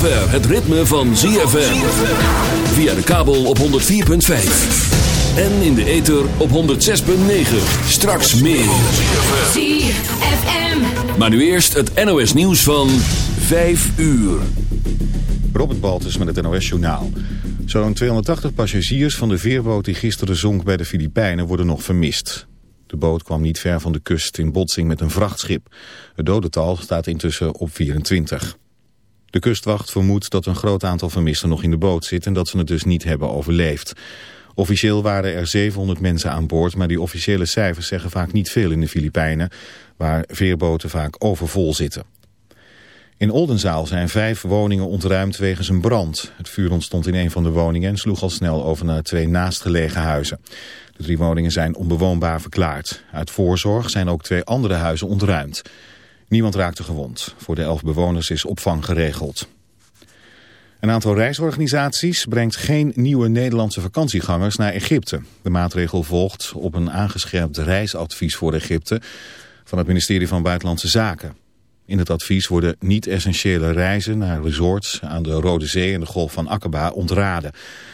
Zover het ritme van ZFM. Via de kabel op 104.5. En in de ether op 106.9. Straks meer. ZFM. Maar nu eerst het NOS nieuws van 5 uur. Robert Baltus met het NOS Journaal. Zo'n 280 passagiers van de veerboot die gisteren zonk bij de Filipijnen worden nog vermist. De boot kwam niet ver van de kust in botsing met een vrachtschip. Het dodental staat intussen op 24. De kustwacht vermoedt dat een groot aantal vermisten nog in de boot zit... en dat ze het dus niet hebben overleefd. Officieel waren er 700 mensen aan boord... maar die officiële cijfers zeggen vaak niet veel in de Filipijnen... waar veerboten vaak overvol zitten. In Oldenzaal zijn vijf woningen ontruimd wegens een brand. Het vuur ontstond in een van de woningen en sloeg al snel over naar twee naastgelegen huizen. De drie woningen zijn onbewoonbaar verklaard. Uit voorzorg zijn ook twee andere huizen ontruimd. Niemand raakte gewond. Voor de elf bewoners is opvang geregeld. Een aantal reisorganisaties brengt geen nieuwe Nederlandse vakantiegangers naar Egypte. De maatregel volgt op een aangescherpt reisadvies voor Egypte van het ministerie van Buitenlandse Zaken. In het advies worden niet-essentiële reizen naar resorts aan de Rode Zee en de Golf van Aqaba ontraden.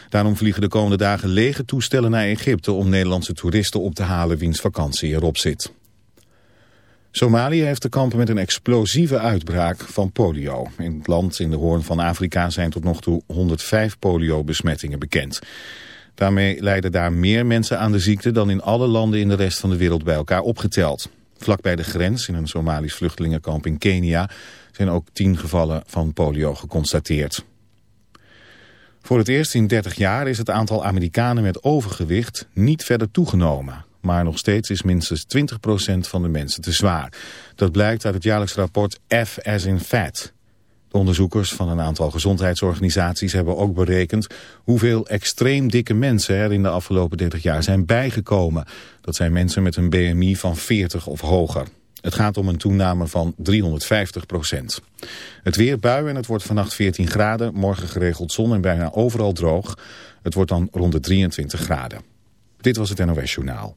Daarom vliegen de komende dagen lege toestellen naar Egypte om Nederlandse toeristen op te halen wiens vakantie erop zit. Somalië heeft te kampen met een explosieve uitbraak van polio. In het land in de Hoorn van Afrika zijn tot nog toe 105 polio-besmettingen bekend. Daarmee lijden daar meer mensen aan de ziekte dan in alle landen in de rest van de wereld bij elkaar opgeteld. Vlak bij de grens, in een Somalisch vluchtelingenkamp in Kenia, zijn ook tien gevallen van polio geconstateerd. Voor het eerst in 30 jaar is het aantal Amerikanen met overgewicht niet verder toegenomen. Maar nog steeds is minstens 20% van de mensen te zwaar. Dat blijkt uit het jaarlijks rapport F as in Fat. De onderzoekers van een aantal gezondheidsorganisaties hebben ook berekend hoeveel extreem dikke mensen er in de afgelopen 30 jaar zijn bijgekomen. Dat zijn mensen met een BMI van 40 of hoger. Het gaat om een toename van 350 procent. Het weer bui en het wordt vannacht 14 graden. Morgen geregeld zon en bijna overal droog. Het wordt dan rond de 23 graden. Dit was het NOS Journaal.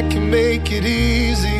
I could make it. Easy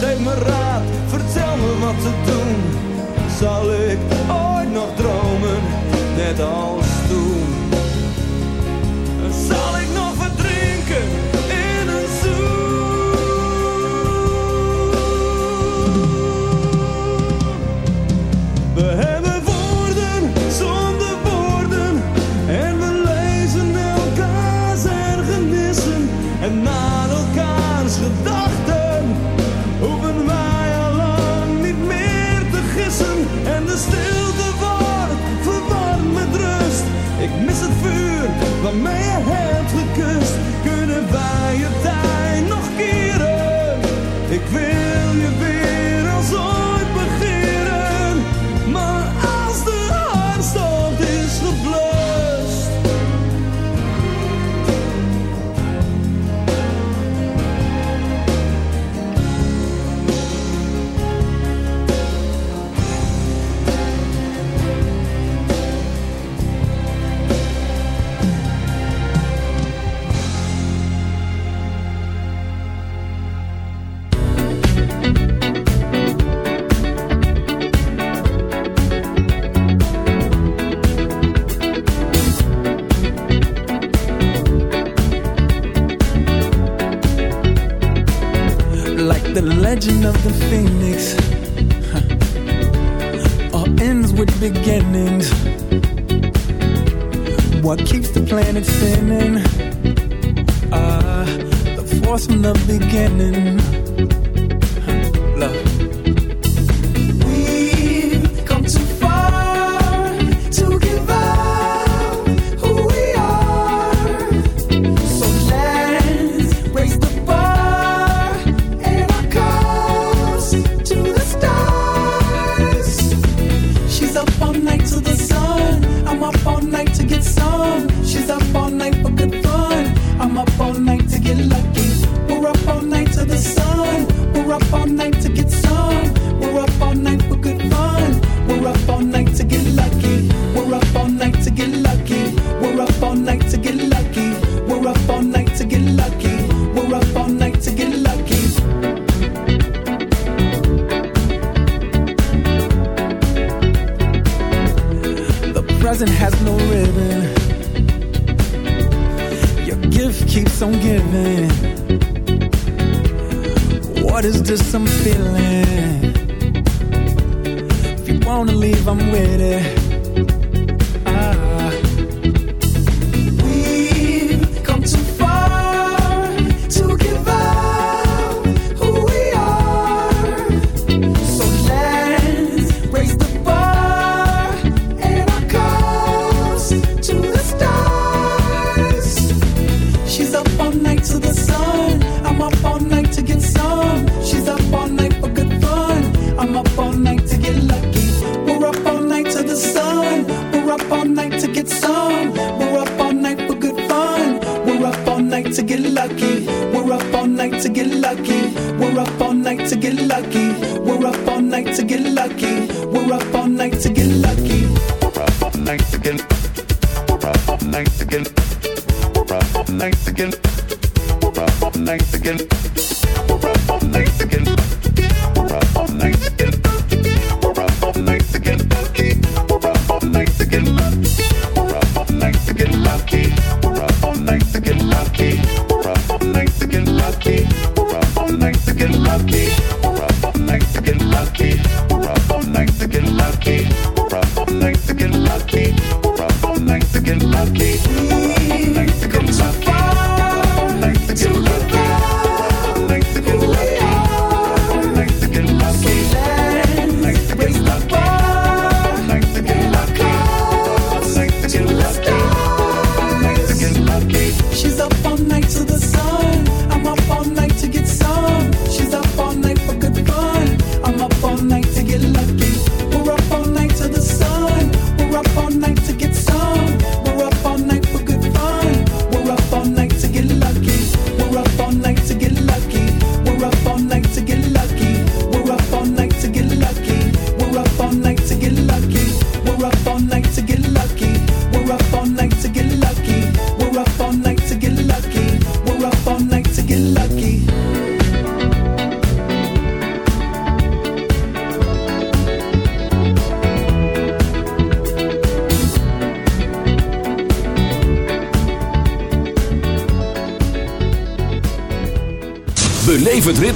geef me raad, vertel me wat te doen. Zal ik ooit nog dromen, net als toen? Vuur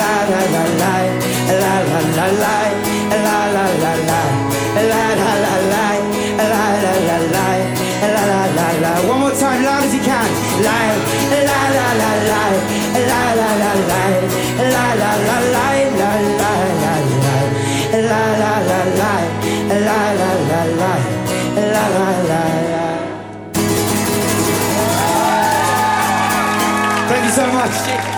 la la la lie, a la la la lie, a la la la lie, a la la la la la la la la la. One more time, loud as you can. Lie, la la la la la la lie, a la la la lie, la la la lie, la la la la la la la la la. Thank you so much.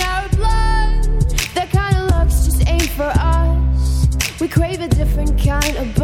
kind of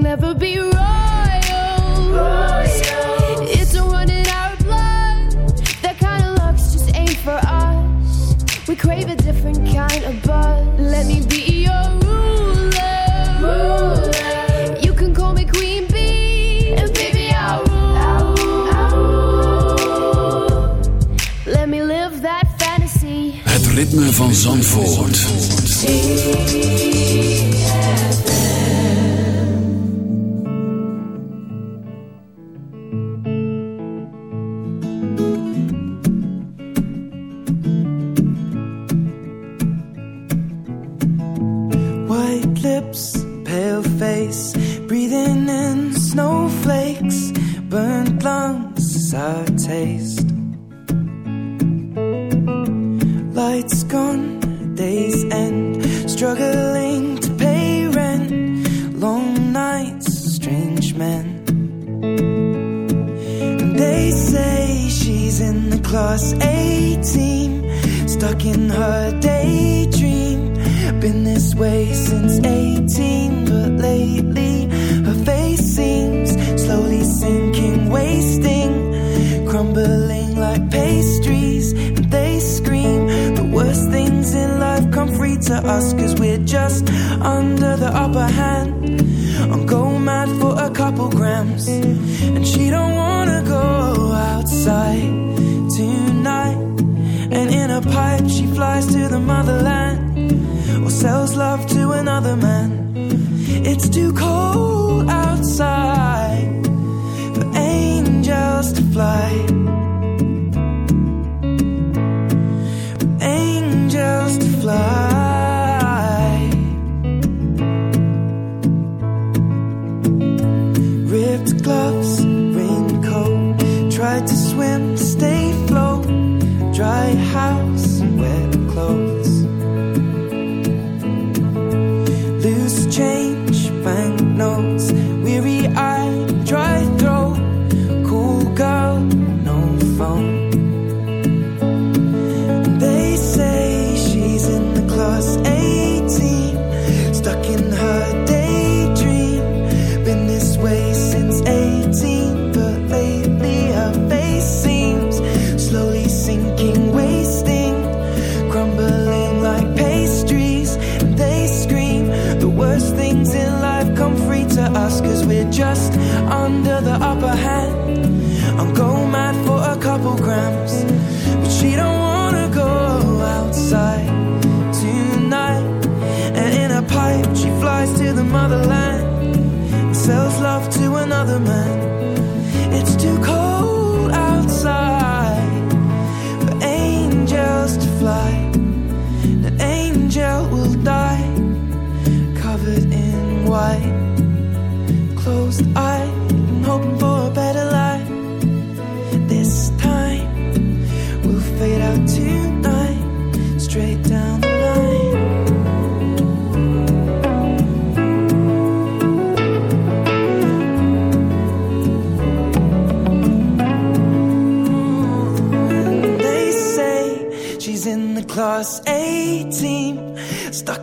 never be royals. It's a running our blood. That kind of luck's just ain't for us. We crave a different kind of buzz. Let me be your ruler. You can call me Queen Bee, and baby I'll rule. Let me live that fantasy. Het ritme van Zandvoort.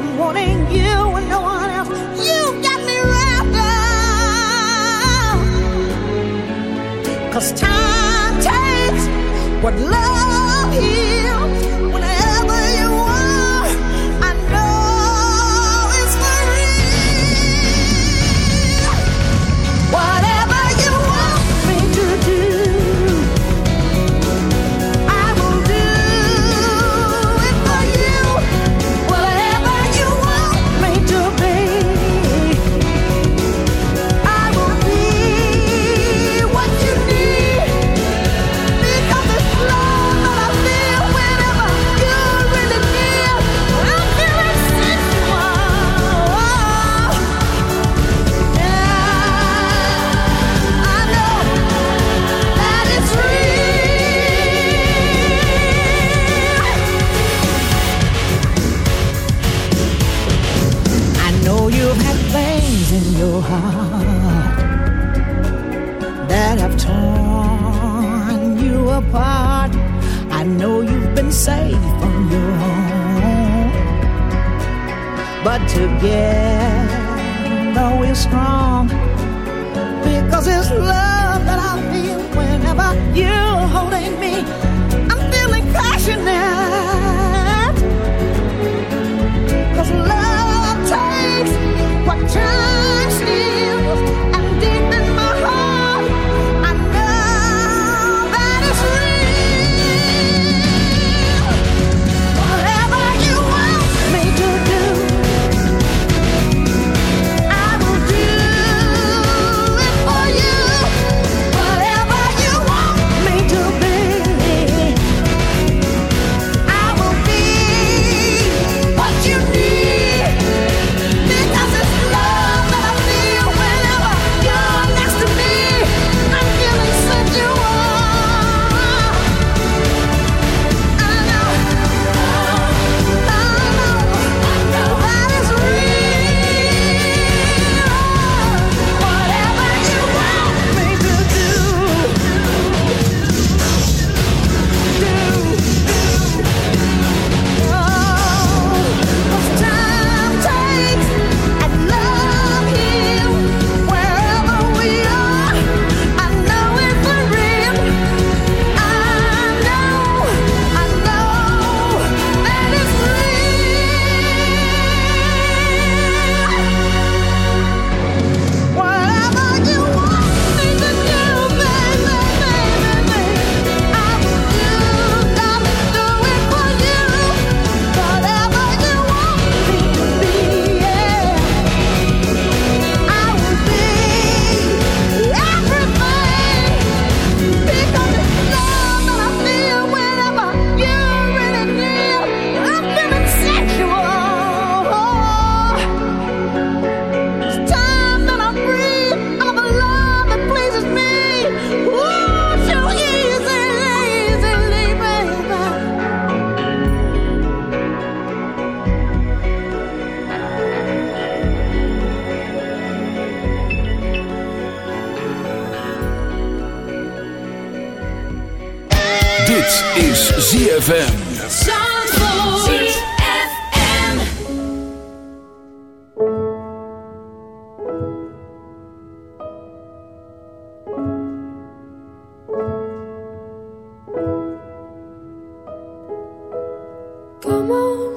I'm wanting you and no one else. You got me wrapped. Cause time takes what love.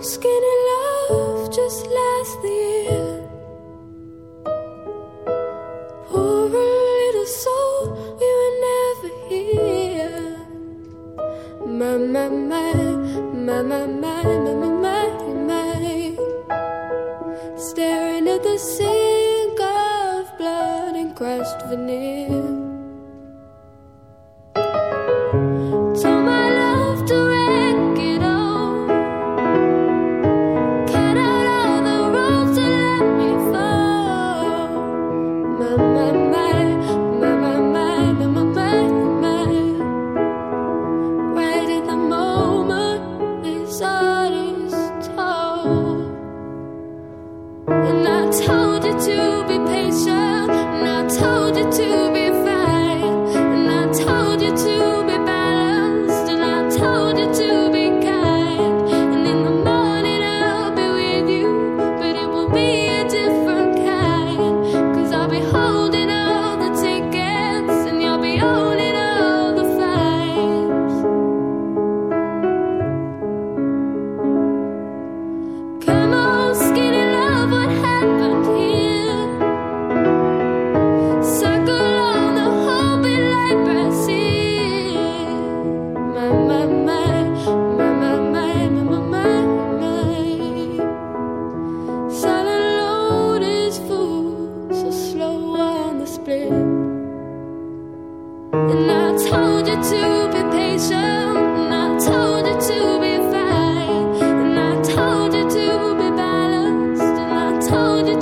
skinny love just last year. Poor little soul, we were never here. My, my, my, my, my.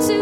to